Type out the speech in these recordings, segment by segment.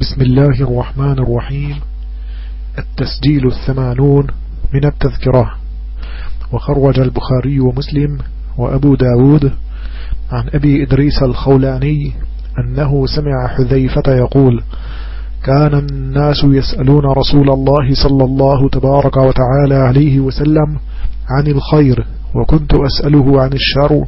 بسم الله الرحمن الرحيم. التسجيل الثمانون من التذكرة. وخرج البخاري ومسلم وأبو داود عن أبي إدريس الخولاني أنه سمع حذيفة يقول كان الناس يسألون رسول الله صلى الله تبارك وتعالى عليه وسلم عن الخير وكنت أسأله عن الشر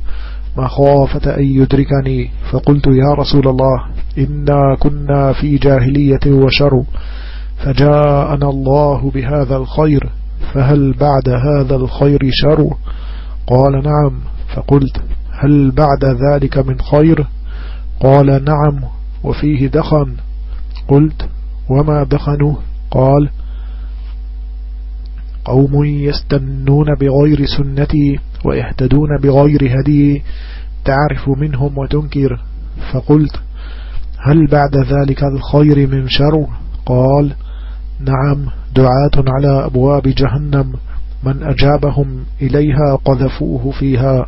مخافة أن يدركني. فقلت يا رسول الله إنا كنا في جاهلية وشر فجاءنا الله بهذا الخير فهل بعد هذا الخير شر؟ قال نعم. فقلت هل بعد ذلك من خير؟ قال نعم وفيه دخن. قلت وما دخنه؟ قال قوم يستنون بغير سنتي. ويهتدون بغير هدي تعرف منهم وتنكر. فقلت هل بعد ذلك الخير من شر؟ قال نعم دعاة على أبواب جهنم. من أجابهم إليها قذفوه فيها.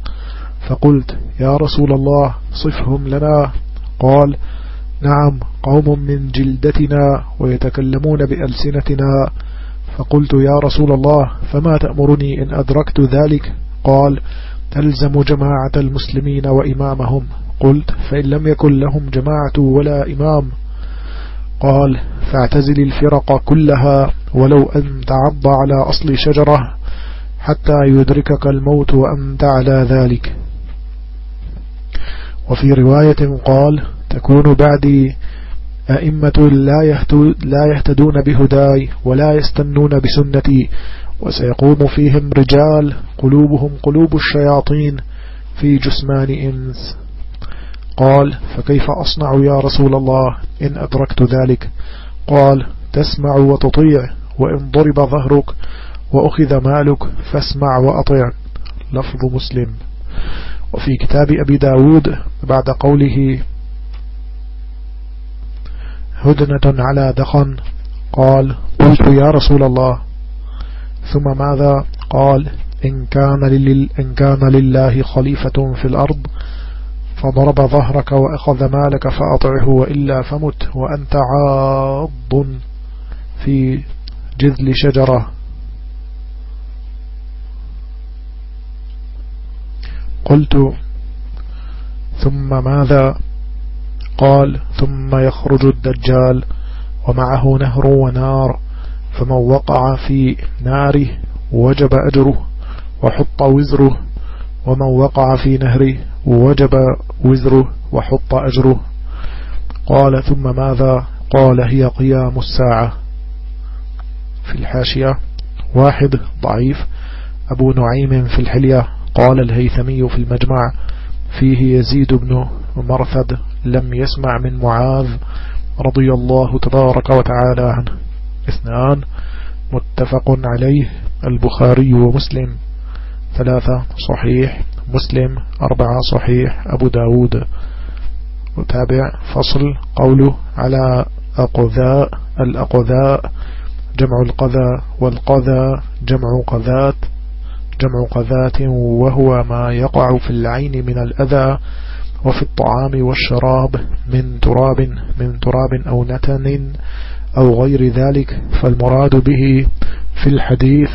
فقلت يا رسول الله صفهم لنا. قال نعم قوم من جلدتنا ويتكلمون بألسنتنا. فقلت يا رسول الله فما تأمرني إن أدركت ذلك؟ قال تلزم جماعة المسلمين وإمامهم. قلت فإن لم يكن لهم جماعة ولا إمام. قال فاعتزل الفرق كلها ولو أن تعض على أصل شجرة حتى يدركك الموت وأنت على ذلك. وفي رواية قال تكون بعدي أئمة لا, لا يهتدون بهداي ولا يستنون بسنتي. وسيقوم فيهم رجال قلوبهم قلوب الشياطين في جسمان إنس. قال فكيف أصنع يا رسول الله إن أدركت ذلك؟ قال تسمع وتطيع وإن ضرب ظهرك وأخذ مالك فاسمع وأطيع لفظ مسلم. وفي كتاب أبي داود بعد قوله هدنة على دخن قال قلت يا رسول الله ثم ماذا قال؟ إن كان, لل إن كان لله خليفة في الأرض فضرب ظهرك وأخذ مالك فأطعه وإلا فمت وأنت عاض في جذل شجرة. قلت ثم ماذا قال؟ ثم يخرج الدجال ومعه نهر ونار. فمن وقع في ناره وجب أجره وحط وزره ومن وقع في نهره وجب وزره وحط أجره. قال ثم ماذا؟ قال هي قيام الساعة. في الحاشية واحد ضعيف. أبو نعيم في الحلية قال الهيثمي في المجمع فيه يزيد بن مرثد لم يسمع من معاذ رضي الله تبارك وتعالى عنه. اثنان متفق عليه البخاري ومسلم. ثلاثة صحيح مسلم. أربعة صحيح أبو داود. وتابع فصل قوله على أقذاء الأقذاء جمع القذى والقذى جمع قذات. جمع قذات وهو ما يقع في العين من الأذى وفي الطعام والشراب من تراب من تراب أو نتن. أو غير ذلك فالمراد به في الحديث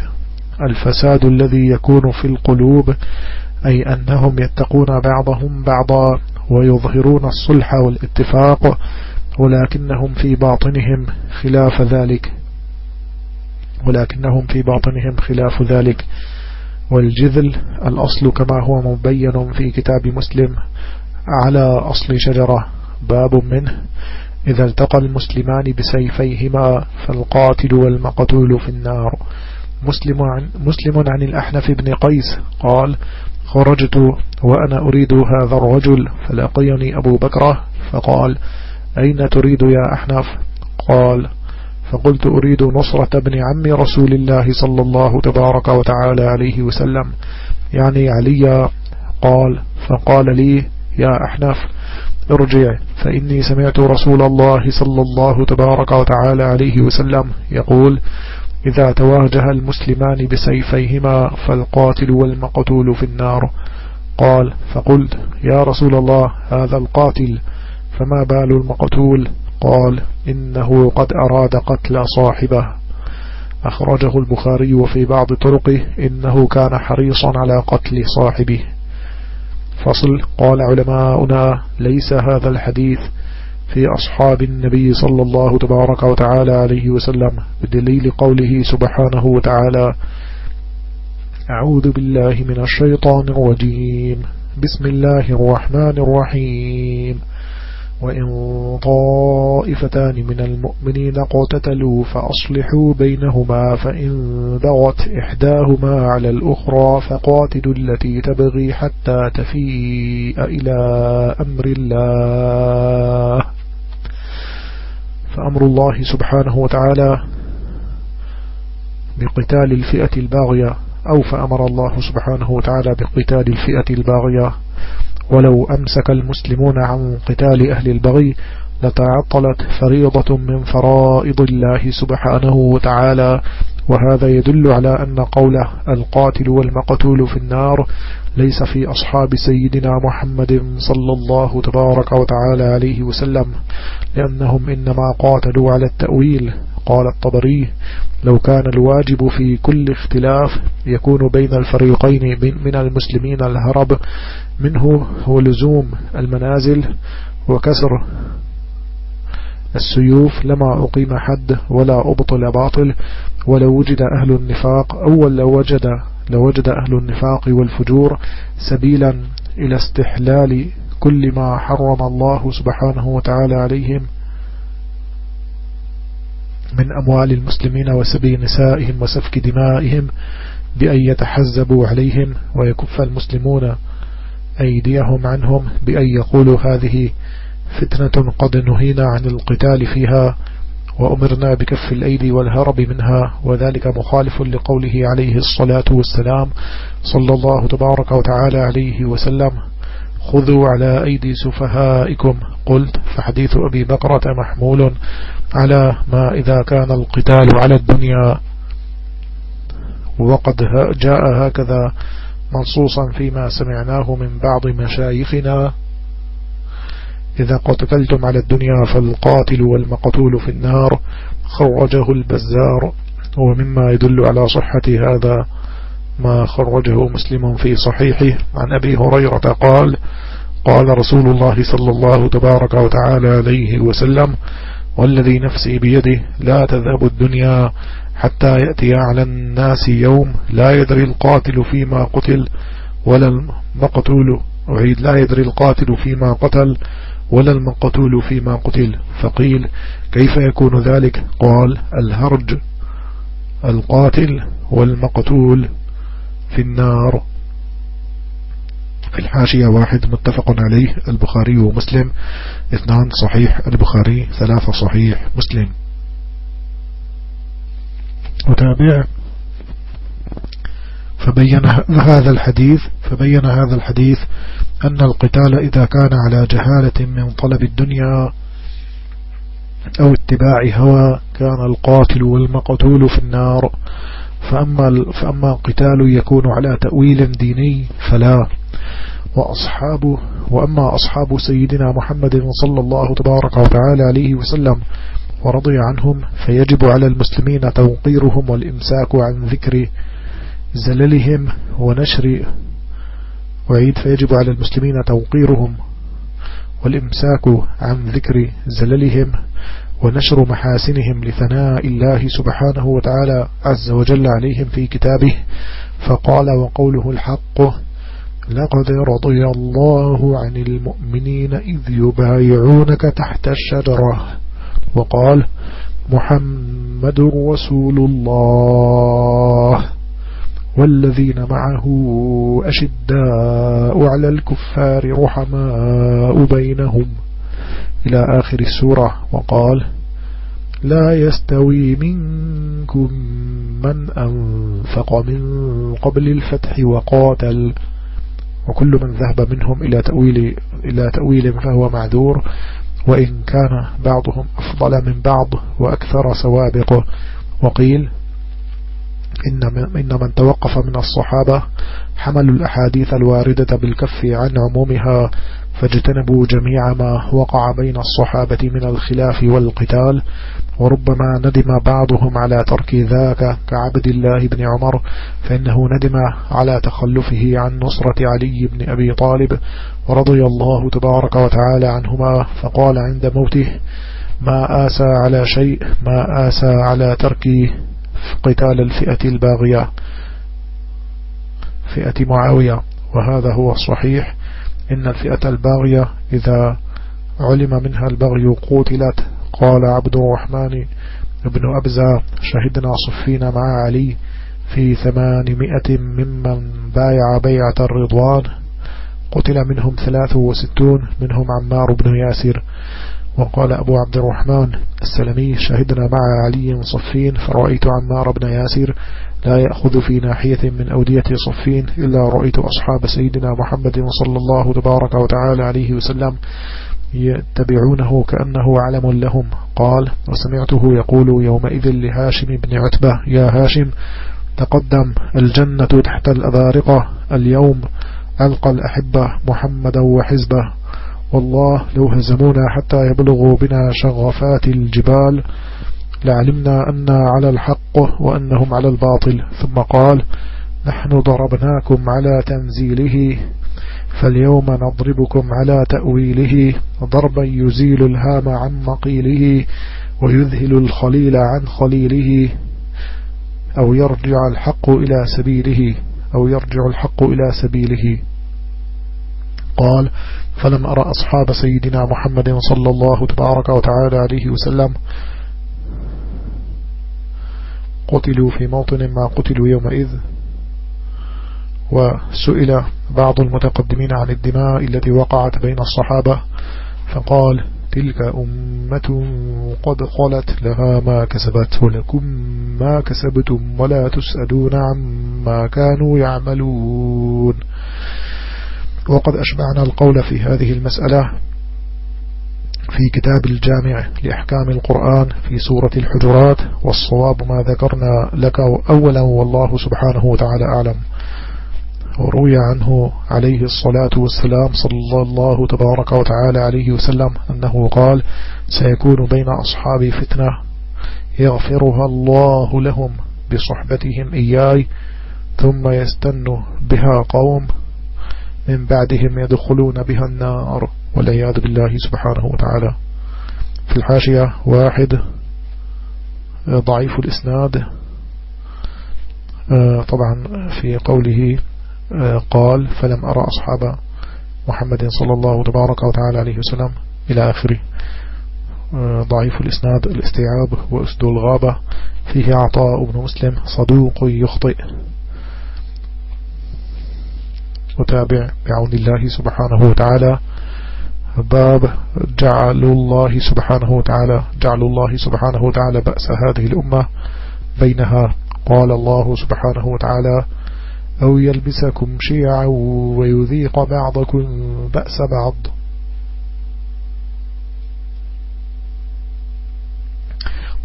الفساد الذي يكون في القلوب أي أنهم يتقون بعضهم بعضا ويظهرون الصلح والاتفاق ولكنهم في باطنهم خلاف ذلك. ولكنهم في باطنهم خلاف ذلك. والجذل الأصل كما هو مبين في كتاب مسلم على أصل شجرة باب منه. إذا التقى المسلمان بسيفيهما فالقاتل والمقتول في النار. مسلم عن, مسلم عن الأحنف بن قيس قال خرجت وأنا أريد هذا الرجل فلقيني أبو بكرة فقال أين تريد يا أحنف؟ قال فقلت أريد نصرة ابن عم رسول الله صلى الله تبارك وتعالى عليه وسلم يعني علي قال فقال لي يا أحنف ارجع فإني سمعت رسول الله صلى الله تبارك وتعالى عليه وسلم يقول إذا تواجه المسلمان بسيفيهما فالقاتل والمقتول في النار. قال فقلت يا رسول الله هذا القاتل فما بال المقتول؟ قال إنه قد أراد قتل صاحبه. أخرجه البخاري وفي بعض طرقه إنه كان حريصا على قتل صاحبه. فصل. قال علماؤنا ليس هذا الحديث في أصحاب النبي صلى الله تبارك وتعالى عليه وسلم بدليل قوله سبحانه وتعالى أعوذ بالله من الشيطان الرجيم. بسم الله الرحمن الرحيم. وإن طائفتان من المؤمنين قتتلوا فأصلحوا بينهما فإن بغت إحداهما على الأخرى فقاتلوا التي تبغي حتى تفيء إلى أمر الله. فأمر الله سبحانه وتعالى بقتال الفئة الباغية أو فأمر الله سبحانه وتعالى بقتال الفئة الباغية. ولو أمسك المسلمون عن قتال أهل البغي لتعطلت فريضة من فرائض الله سبحانه وتعالى. وهذا يدل على أن قوله القاتل والمقتول في النار ليس في أصحاب سيدنا محمد صلى الله تبارك وتعالى عليه وسلم لأنهم إنما قاتلوا على التأويل. قال الطبري لو كان الواجب في كل اختلاف يكون بين الفريقين من المسلمين الهرب منه هو لزوم المنازل وكسر السيوف لما أقيم حد ولا أبطل باطل ولو وجد أهل النفاق أول لو وجد, لو وجد أهل النفاق والفجور سبيلا إلى استحلال كل ما حرم الله سبحانه وتعالى عليهم. من أموال المسلمين وسبي نسائهم وسفك دمائهم بأن يتحزبوا عليهم ويكف المسلمون أيديهم عنهم بأن يقولوا هذه فتنة قد نهينا عن القتال فيها وأمرنا بكف الأيدي والهرب منها وذلك مخالف لقوله عليه الصلاة والسلام صلى الله تبارك وتعالى عليه وسلم خذوا على أيدي سفهائكم. قلت فحديث أبي بكرة محمول على ما إذا كان القتال على الدنيا وقد جاء هكذا منصوصا فيما سمعناه من بعض مشايخنا. إذا قتلتم على الدنيا فالقاتل والمقتول في النار خرجه البزار. ومما يدل على صحة هذا ما خرجه مسلم في صحيحه. عن أبي هريرة قال قال رسول الله صلى الله تبارك وتعالى عليه وسلم والذي نفسي بيده لا تذهب الدنيا حتى يأتي على الناس يوم لا يدري القاتل فيما قتل ولا المقتول أعيد لا يدري القاتل فيما قتل ولا المقتول فيما قتل. فقيل كيف يكون ذلك؟ قال الهرج القاتل والمقتول في النار. الحاشية واحد متفق عليه البخاري ومسلم اثنان صحيح البخاري ثلاثة صحيح مسلم. وتابع فبين هذا الحديث فبين هذا الحديث أن القتال إذا كان على جهالة من طلب الدنيا أو اتباع هوى كان القاتل والمقتول في النار. فأما, فأما القتال يكون على تأويل ديني فلا. وأصحابه وأما أصحاب سيدنا محمد صلى الله تبارك وتعالى عليه وسلم ورضي عنهم فيجب على المسلمين توقيرهم والإمساك عن ذكر زللهم ونشر وعيد فيجب على المسلمين توقيرهم والإمساك عن ذكر زللهم ونشر محاسنهم لثناء الله سبحانه وتعالى عز وجل عليهم في كتابه فقال وقوله الحق لقد رضي الله عن المؤمنين إذ يبايعونك تحت الشجرة. وقال محمد رسول الله. والذين معه أشداء على الكفار رحماء بينهم. إلى آخر السورة. وقال لا يستوي منكم من أنفق من قبل الفتح وقاتل وكل من ذهب منهم إلى تأويل, إلى تأويل فهو معذور وإن كان بعضهم أفضل من بعض وأكثر سوابقه. وقيل إن من توقف من الصحابة حملوا الأحاديث الواردة بالكف عن عمومها فاجتنبوا جميع ما وقع بين الصحابة من الخلاف والقتال وربما ندم بعضهم على ترك ذاك كعبد الله بن عمر فإنه ندم على تخلفه عن نصرة علي بن أبي طالب ورضي الله تبارك وتعالى عنهما فقال عند موته ما آسى على شيء ما آسى على ترك قتال الفئة الباغية. فئة معاوية وهذا هو الصحيح. إن الفئة الباغية إذا علم منها البغي قوتلت. قال عبد الرحمن ابن أبزة شهدنا صفين مع علي في ثمانمائة ممن بايع بيعة الرضوان. قتل منهم ثلاث وستون منهم عمار بن ياسر. وقال أبو عبد الرحمن السلمي شهدنا مع علي صفين فرأيت عمار بن ياسر لا يأخذ في ناحية من أودية صفين إلا رأيت أصحاب سيدنا محمد صلى الله تبارك وتعالى عليه وسلم يتبعونه كأنه علم لهم. قال وسمعته يقول يومئذ لهاشم بن عتبة يا هاشم تقدم الجنة تحت الأبارقة اليوم ألقى الأحبة محمدا وحزبه. والله لو هزمونا حتى يبلغوا بنا شغفات الجبال لعلمنا أن على الحق وأنهم على الباطل. ثم قال نحن ضربناكم على تنزيله فاليوم نضربكم على تأويله. ضربا يزيل الهام عن مقيله ويذهل الخليل عن خليله. أو يرجع الحق إلى سبيله أو يرجع الحق إلى سبيله. قال فلم أرى أصحاب سيدنا محمد صلى الله تبارك وتعالى عليه وسلم قتلوا في موطن ما قتلوا يومئذ. وسئل بعض المتقدمين عن الدماء التي وقعت بين الصحابة فقال تلك أمة قد خلت لها ما كسبت ولكم ما كسبتم ولا تسألون عما كانوا يعملون. وقد أشبعنا القول في هذه المسألة. في كتاب الجامع لأحكام القرآن في سورة الحجرات والصواب ما ذكرنا لك أولا والله سبحانه وتعالى أعلم. وروي عنه عليه الصلاة والسلام صلى الله تبارك وتعالى عليه وسلم أنه قال سيكون بين أصحاب فتنة يغفرها الله لهم بصحبتهم إياي ثم يستن بها قوم من بعدهم يدخلون بها النار. والعياذ بالله سبحانه وتعالى. في الحاشية واحد ضعيف الإسناد. آه، طبعا في قوله آه، قال فلم أرى أصحاب محمد صلى الله تبارك وتعالى عليه وسلم إلى آخره. آه، ضعيف الإسناد الاستيعاب وأسد الغابة. فيه عطاء بن مسلم صدوق يخطئ. وتابع بعون الله سبحانه وتعالى. باب جعل الله سبحانه وتعالى جعل الله سبحانه وتعالى بأس هذه الأمة بينها. قال الله سبحانه وتعالى أو يلبسكم شيعا ويذيق بعضكم بأس بعض.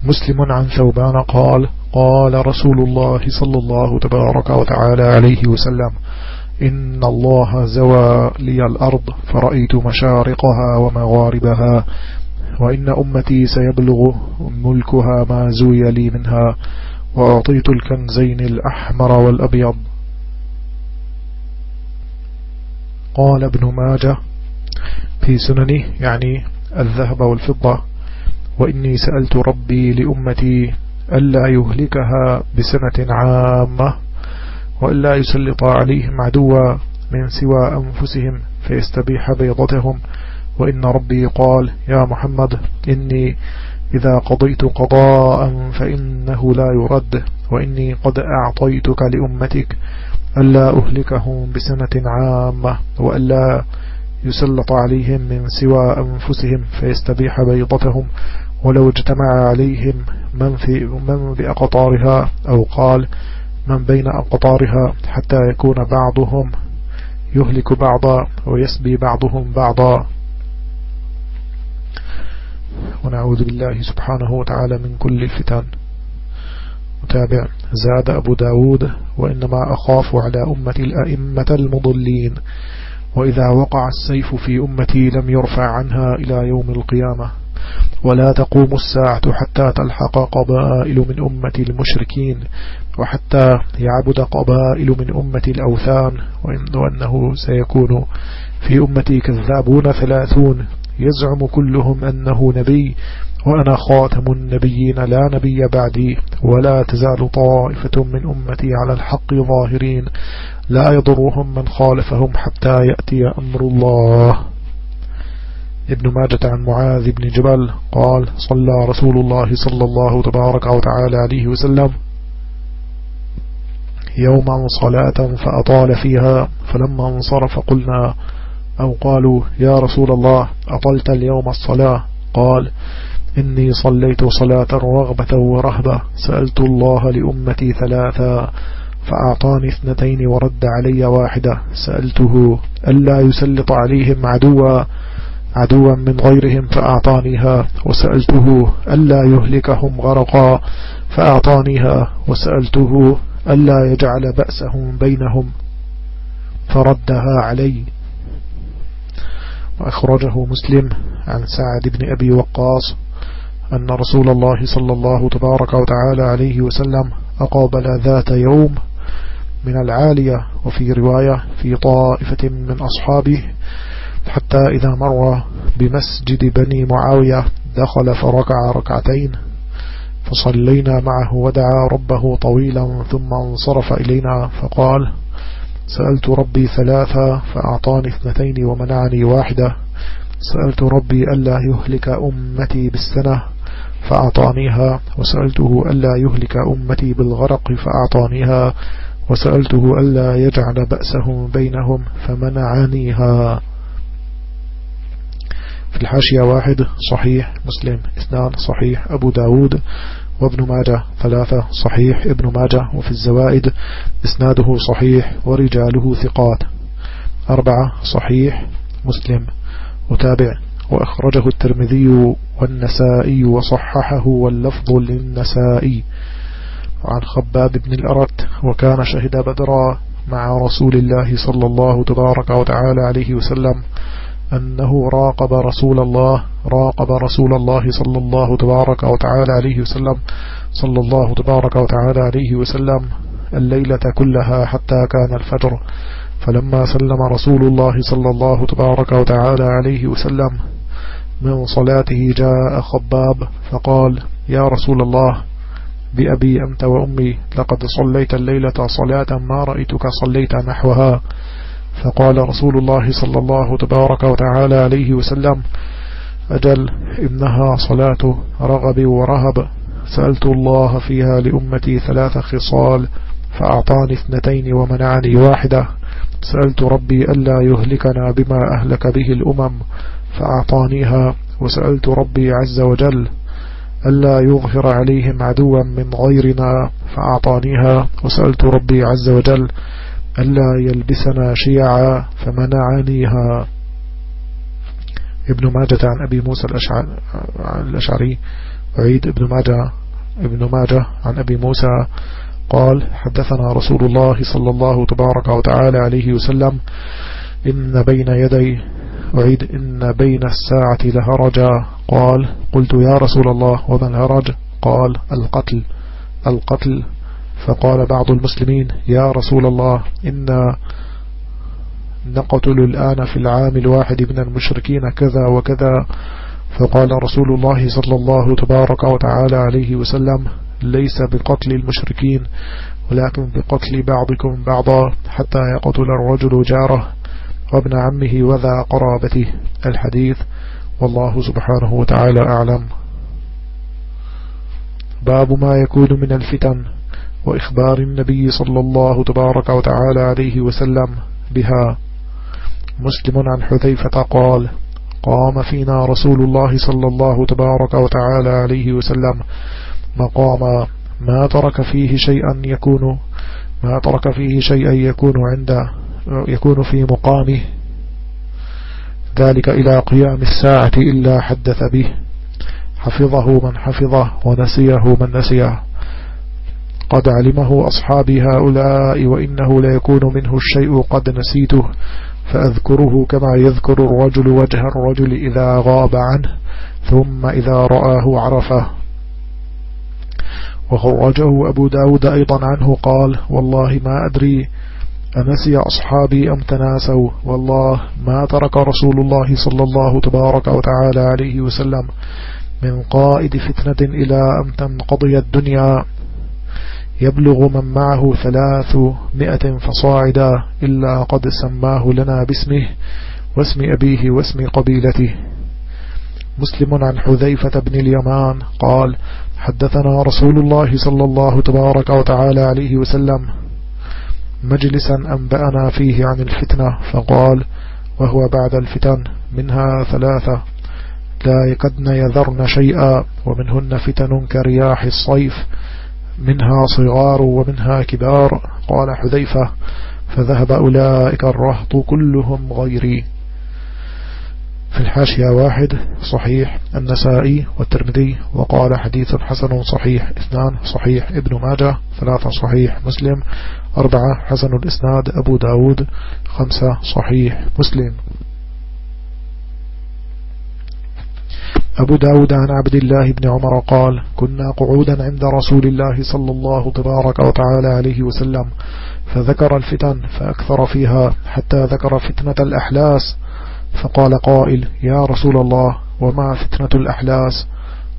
مسلم عن ثوبان قال قال رسول الله صلى الله تبارك وتعالى عليه وسلم إن الله زوى لي الأرض فرأيت مشارقها ومغاربها وإن أمتي سيبلغ ملكها ما زوي لي منها وأعطيت الكنزين الأحمر والأبيض. قال ابن ماجه في سننه يعني الذهب والفضة وإني سألت ربي لأمتي ألا يهلكها بسنة عامة. وإلا يسلط عليهم عدوا من سوى أنفسهم فيستبيح بيضتهم. وإن ربي قال يا محمد إني إذا قضيت قضاء فإنه لا يرد وإني قد أعطيتك لأمتك ألا أهلكهم بسنة عامة وألا يسلط عليهم من سوى أنفسهم فيستبيح بيضتهم. ولو اجتمع عليهم من, في من بأقطارها أو قال من بين أقطارها حتى يكون بعضهم يهلك بعضا ويسبي بعضهم بعضا. ونعوذ بالله سبحانه وتعالى من كل الفتن. متابع. زاد أبو داود وإنما أخاف على أمة الأئمة المضلين. وإذا وقع السيف في أمتي لم يرفع عنها إلى يوم القيامة. ولا تقوم الساعة حتى تلحق قبائل من أمة المشركين. وحتى يعبد قبائل من أمة الأوثان وأنه سيكون في أمتي كذابون ثلاثون. يزعم كلهم أنه نبي وأنا خاتم النبيين لا نبي بعدي ولا تزال طائفة من أمتي على الحق ظاهرين. لا يضرهم من خالفهم حتى يأتي أمر الله. ابن ماجة عن معاذ بن جبل قال صلى رسول الله صلى الله تبارك وتعالى عليه وسلم يوما صلاة فأطال فيها فلما انصرف قلنا أو قالوا يا رسول الله أطلت اليوم الصلاة؟ قال إني صليت صلاة رغبة ورهبة سألت الله لأمتي ثلاثا فأعطاني اثنتين ورد علي واحدة سألته ألا يسلط عليهم عدوا عدوا من غيرهم؟ فأعطانيها وسألته ألا يهلكهم غرقا؟ فأعطانيها وسألته ألا يجعل بأسهم بينهم فردها علي. وأخرجه مسلم عن سعد بن أبي وقاص أن رسول الله صلى الله تبارك وتعالى عليه وسلم أقابل ذات يوم من العالية وفي رواية في طائفة من أصحابه حتى إذا مر بمسجد بني معاوية دخل فركع ركعتين فصلينا معه ودعا ربه طويلا ثم انصرف إلينا فقال سألت ربي ثلاثة فأعطاني اثنتين ومنعني واحدة. سألت ربي ألا يهلك أمتي بالسنة فأعطانيها وسألته ألا يهلك أمتي بالغرق فأعطانيها وسألته ألا يجعل بأسهم بينهم فمنعنيها. في الحاشية واحد صحيح مسلم اثنان صحيح أبو داود وابن ماجه ثلاثة صحيح ابن ماجه وفي الزوائد إسناده صحيح ورجاله ثقات. أربعة صحيح مسلم وتابع. وأخرجه الترمذي والنسائي وصححه واللفظ للنسائي. عن خباب بن الأرت وكان شهد بدرا مع رسول الله صلى الله تبارك وتعالى عليه وسلم أنه راقب رسول الله راقب رسول الله صلى الله تبارك وتعالى عليه وسلم صلى الله تبارك وتعالى عليه وسلم الليلة كلها حتى كان الفجر. فلما سلم رسول الله صلى الله تبارك وتعالى عليه وسلم من صلاته جاء خباب فقال يا رسول الله بأبي أنت وأمي لقد صليت الليلة صلاة ما رأيتك صليت نحوها فقال رسول الله صلى الله تبارك وتعالى عليه وسلم أجل إنها صلاة رغب ورهب. سألت الله فيها لأمتي ثلاث خصال فأعطاني اثنتين ومنعني واحدة. سألت ربي ألا يهلكنا بما أهلك به الأمم فأعطانيها. وسألت ربي عز وجل ألا يظهر عليهم عدوا من غيرنا فأعطانيها. وسألت ربي عز وجل ألا يلبسنا شيعا فمنعنيها. ابن ماجة عن أبي موسى الأشعري. عيد ابن ماجة ابن ماجة عن أبي موسى قال حدثنا رسول الله صلى الله تبارك وتعالى عليه وسلم إن بين يدي أعيد إن بين الساعة لهرجا قال قلت يا رسول الله وما الهرج؟ قال القتل القتل فقال بعض المسلمين يا رسول الله إنا نقتل الآن في العام الواحد من المشركين كذا وكذا. فقال رسول الله صلى الله تبارك وتعالى عليه وسلم ليس بقتل المشركين ولكن بقتل بعضكم بعضا حتى يقتل الرجل جاره وابن عمه وذا قرابته. الحديث والله سبحانه وتعالى أعلم. باب ما يكون من الفتن. وإخبار النبي صلى الله تبارك وتعالى عليه وسلم بها. مسلم عن حذيفة قال قام فينا رسول الله صلى الله تبارك وتعالى عليه وسلم. مقام ما ترك فيه شيئا يكون ما ترك فيه شيئا يكون عند يكون في مقامه. ذلك إلى قيام الساعة إلا حدث به. حفظه من حفظه ونسيه من نسيه. قد علمه أصحابي هؤلاء وإنه لا يكون منه الشيء قد نسيته فأذكره كما يذكر الرجل وجه الرجل إذا غاب عنه ثم إذا رآه عرفه. وخرجه أبو داود أيضا عنه قال والله ما أدري أنسي أصحابي أم تناسوا؟ والله ما ترك رسول الله صلى الله تبارك وتعالى عليه وسلم من قائد فتنة إلى أن تنقضي الدنيا. يبلغ من معه ثلاثمائة فصاعدا إلا قد سماه لنا باسمه واسم أبيه واسم قبيلته. مسلم عن حذيفة بن اليمان قال حدثنا رسول الله صلى الله تبارك وتعالى عليه وسلم مجلسا أنبأنا فيه عن الفتنة فقال وهو بعد الفتن منها ثلاثة. لا يكدن يذرن شيئا ومنهن فتن كرياح الصيف. منها صغار ومنها كبار. قال حذيفة فذهب أولئك الرهط كلهم غيري. في الحاشية واحد صحيح النسائي والترمذي وقال حديث حسن صحيح اثنان صحيح ابن ماجه ثلاثة صحيح مسلم أربعة حسن الإسناد أبو داود خمسة صحيح مسلم. أبو داود عن عبد الله بن عمر قال كنا قعودا عند رسول الله صلى الله تبارك وتعالى عليه وسلم فذكر الفتن فأكثر فيها حتى ذكر فتنة الأحلاس. فقال قائل يا رسول الله وما فتنة الأحلاس؟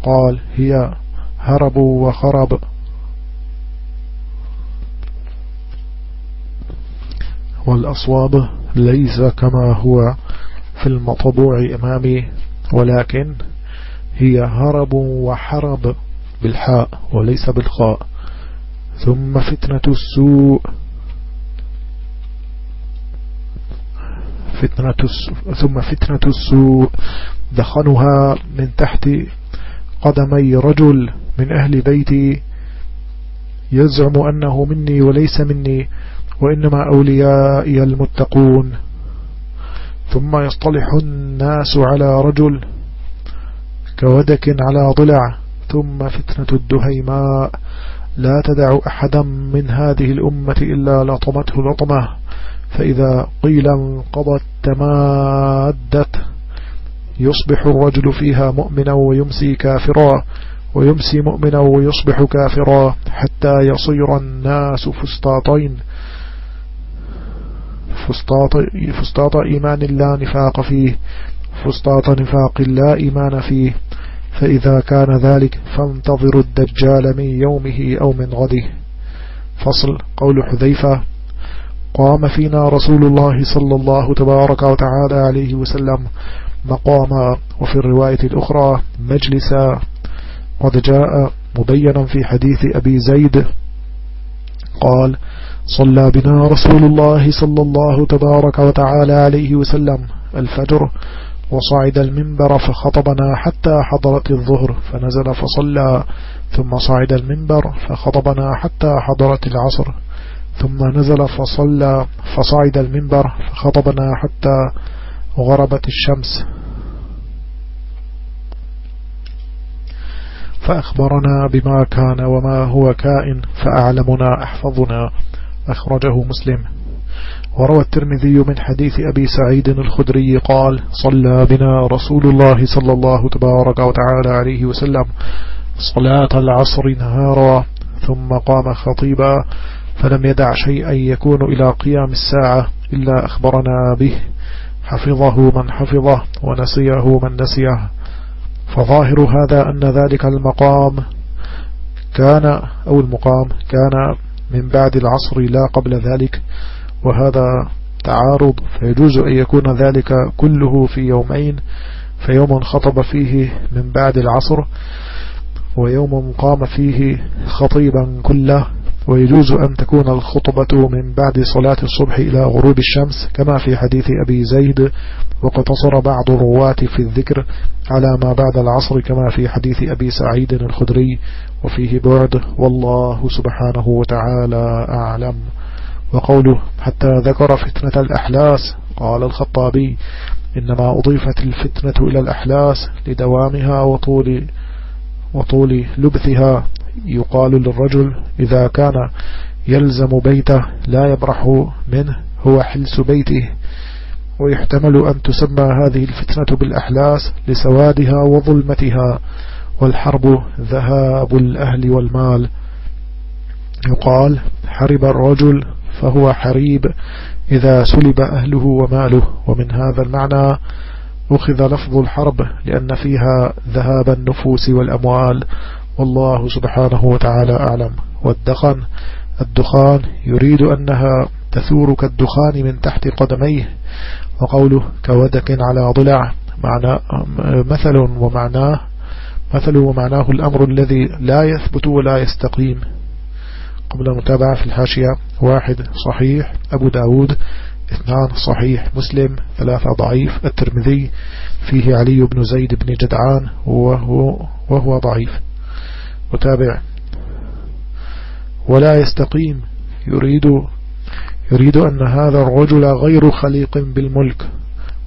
قال هي هرب وخرب. والأصواب ليس كما هو في المطبوع أمامي ولكن هي هرب وحرب بالحاء وليس بالخاء. ثم فتنة السوء. فتنة ثم فتنة السوء. دخنها من تحت قدمي رجل من أهل بيتي. يزعم أنه مني وليس مني وإنما أوليائي المتقون. ثم يصطلح الناس على رجل كودك على ضلع ثم فتنة الدهيماء. لا تدع أحدا من هذه الأمة إلا لطمته لطمة. فإذا قيل انقضت تمادت يصبح الرجل فيها مؤمنا ويمسي كافرا ويمسي مؤمنا ويصبح كافرا حتى يصير الناس فسطاطين. فسطاط, فسطاط إيمان لا نفاق فيه فسطاط نفاق لا إيمان فيه. فإذا كان ذلك فانتظروا الدجال من يومه أو من غده. فصل. قول حذيفة قام فينا رسول الله صلى الله تبارك وتعالى عليه وسلم مقاما وفي الرواية الأخرى مجلسا. قد جاء مبينا في حديث أبي زيد قال صلى بنا رسول الله صلى الله تبارك وتعالى عليه وسلم الفجر وصعد المنبر فخطبنا حتى حضرت الظهر فنزل فصلى ثم صعد المنبر فخطبنا حتى حضرت العصر ثم نزل فصلى فصعد المنبر فخطبنا حتى غربت الشمس. فأخبرنا بما كان وما هو كائن فأعلمنا أحفظنا أخرجه مسلم. وروى الترمذي من حديث أبي سعيد الخدري قال صلى بنا رسول الله صلى الله تبارك وتعالى عليه وسلم صلاة العصر نهارا ثم قام خطيبا فلم يدع شيئا يكون إلى قيام الساعة إلا أخبرنا به حفظه من حفظه ونسيه من نسيه. فظاهر هذا أن ذلك المقام كان أو المقام كان من بعد العصر لا قبل ذلك وهذا تعارض فيجوز أن يكون ذلك كله في يومين فيوم خطب فيه من بعد العصر ويوم قام فيه خطيبا كله ويجوز أن تكون الخطبة من بعد صلاة الصبح إلى غروب الشمس كما في حديث أبي زيد وقتصر بعض الرواة في الذكر على ما بعد العصر كما في حديث أبي سعيد الخدري وفيه بعد والله سبحانه وتعالى أعلم. وقوله حتى ذكر فتنة الأحلاس قال الخطابي إنما أضيفت الفتنة إلى الأحلاس لدوامها وطول وطول لبثها. يقال للرجل إذا كان يلزم بيته لا يبرح منه هو حلس بيته. ويحتمل أن تسمى هذه الفتنة بالأحلاس لسوادها وظلمتها. والحرب ذهاب الأهل والمال. يقال حرب الرجل فهو حريب إذا سلب أهله وماله. ومن هذا المعنى أخذ لفظ الحرب لأن فيها ذهاب النفوس والأموال. والله سبحانه وتعالى أعلم. والدخن الدخان يريد أنها تثور كالدخان من تحت قدميه. وقوله كودك على ضلع معنى مثل ومعناه مثل ومعناه الأمر الذي لا يثبت ولا يستقيم. قبل المتابعة في الحاشية واحد صحيح أبو داود اثنان صحيح مسلم ثلاثة ضعيف الترمذي فيه علي بن زيد بن جدعان وهو, وهو ضعيف. وتابع ولا يستقيم. يريد يريد أن هذا الرجل غير خليق بالملك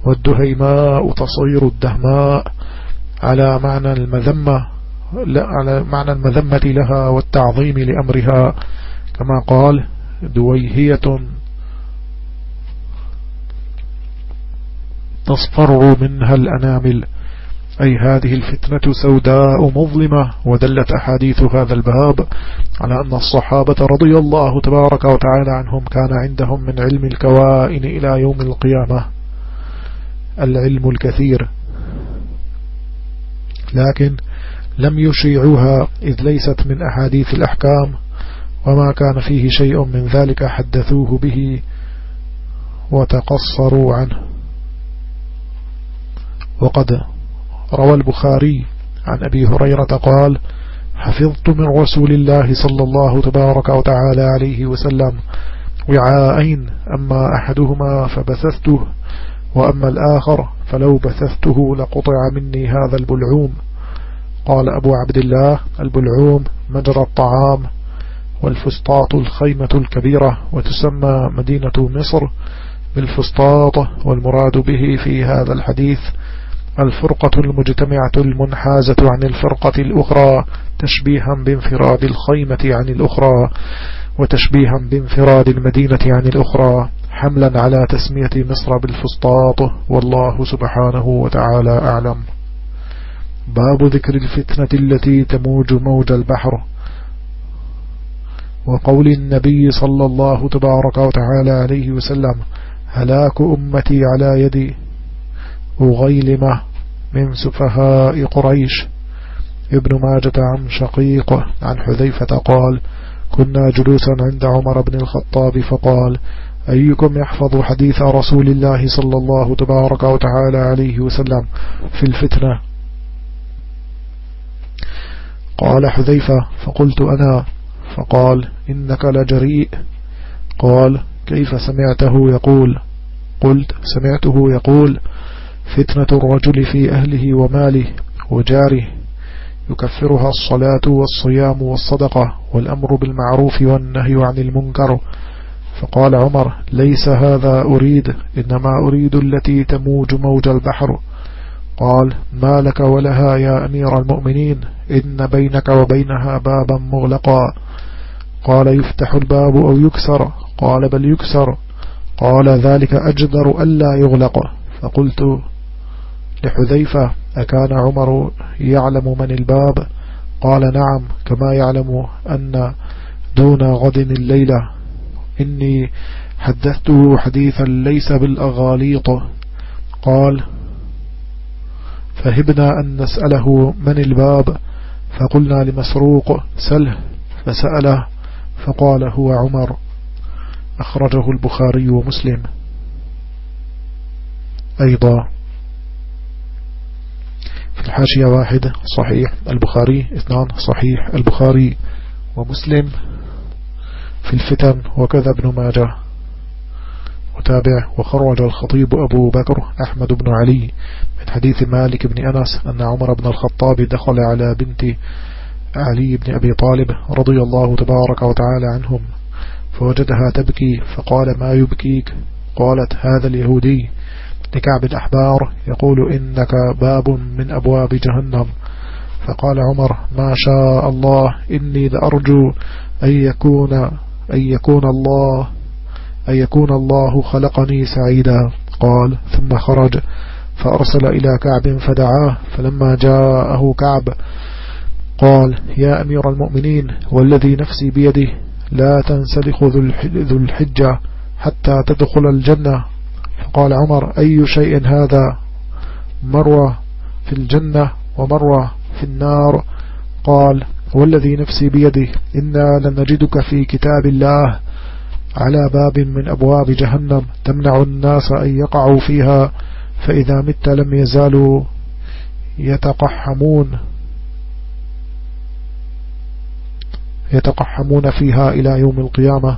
والدهيماء تصير الدهماء على معنى المذمة على معنى المذمة لها والتعظيم لأمرها. كما قال دويهية. تصفر منها الأنامل. أي هذه الفتنة سوداء مظلمة ودلت أحاديث هذا الباب على أن الصحابة رضي الله تبارك وتعالى عنهم كان عندهم من علم الكوائن إلى يوم القيامة. العلم الكثير. لكن لم يشيعوها إذ ليست من أحاديث الأحكام وما كان فيه شيء من ذلك حدثوه به وتقصروا عنه. وقد روى البخاري عن أبي هريرة قال حفظت من رسول الله صلى الله تبارك وتعالى عليه وسلم وعاءين أما أحدهما فبثثته وأما الآخر فلو بثثته لقطع مني هذا البلعوم قال أبو عبد الله البلعوم مجرى الطعام والفسطاط الخيمة الكبيرة وتسمى مدينة مصر بالفسطاط والمراد به في هذا الحديث الفرقة المجتمعة المنحازة عن الفرقة الأخرى تشبيها بانفراد الخيمة عن الأخرى وتشبيها بانفراد المدينة عن الأخرى حملا على تسمية مصر بالفسطاط والله سبحانه وتعالى أعلم. باب ذكر الفتنة التي تموج موج البحر. وقول النبي صلى الله تبارك وتعالى عليه وسلم هلاك أمتي على يدي أغيلمة من سفهاء قريش. ابن ماجة عن شقيق عن حذيفة قال كنا جلوسا عند عمر بن الخطاب فقال أيكم يحفظ حديث رسول الله صلى الله تبارك وتعالى عليه وسلم في الفتنة؟ قال حذيفة فقلت أنا. فقال إنك لجريء. قال كيف سمعته يقول؟ قلت سمعته يقول فتنة الرجل في أهله وماله وجاره. يكفرها الصلاة والصيام والصدقة والأمر بالمعروف والنهي عن المنكر. فقال عمر ليس هذا أريد إنما أريد التي تموج موج البحر. قال ما لك ولها يا أمير المؤمنين إن بينك وبينها بابا مغلقا. قال يفتح الباب أو يكسر. قال بل يكسر. قال ذلك أجدر ألا يغلق. فقلت لحذيفة أكان عمر يعلم من الباب؟ قال نعم كما يعلم أن دون غد الليلة إني حدثته حديثا ليس بالأغاليط. قال فهبنا أن نسأله من الباب؟ فقلنا لمسروق سله. فسأله فقال هو عمر. أخرجه البخاري ومسلم. أيضا. في الحاشية واحد صحيح. البخاري اثنان صحيح. البخاري ومسلم. في الفتن وكذا ابن ماجه. وتابع وخرج الخطيب أبو بكر أحمد بن علي من حديث مالك بن أنس أن عمر بن الخطاب دخل على بنت علي بن أبي طالب رضي الله تبارك وتعالى عنهم فوجدها تبكي فقال ما يبكيك؟ قالت هذا اليهودي لكعب الأحبار يقول إنك باب من أبواب جهنم. فقال عمر ما شاء الله إني لأرجو أن يكون, أن يكون الله أن يكون الله خلقني سعيدا. قال ثم خرج فأرسل إلى كعب فدعاه فلما جاءه كعب قال يا أمير المؤمنين والذي نفسي بيده لا تنسلخ ذو الحجة حتى تدخل الجنة. فقال عمر أي شيء هذا؟ مروة في الجنة ومروة في النار. قال والذي نفسي بيده إنا لنجدك في كتاب الله. على باب من أبواب جهنم تمنع الناس أن يقعوا فيها فإذا مت لم يزالوا يتقحمون يتقحمون فيها إلى يوم القيامة.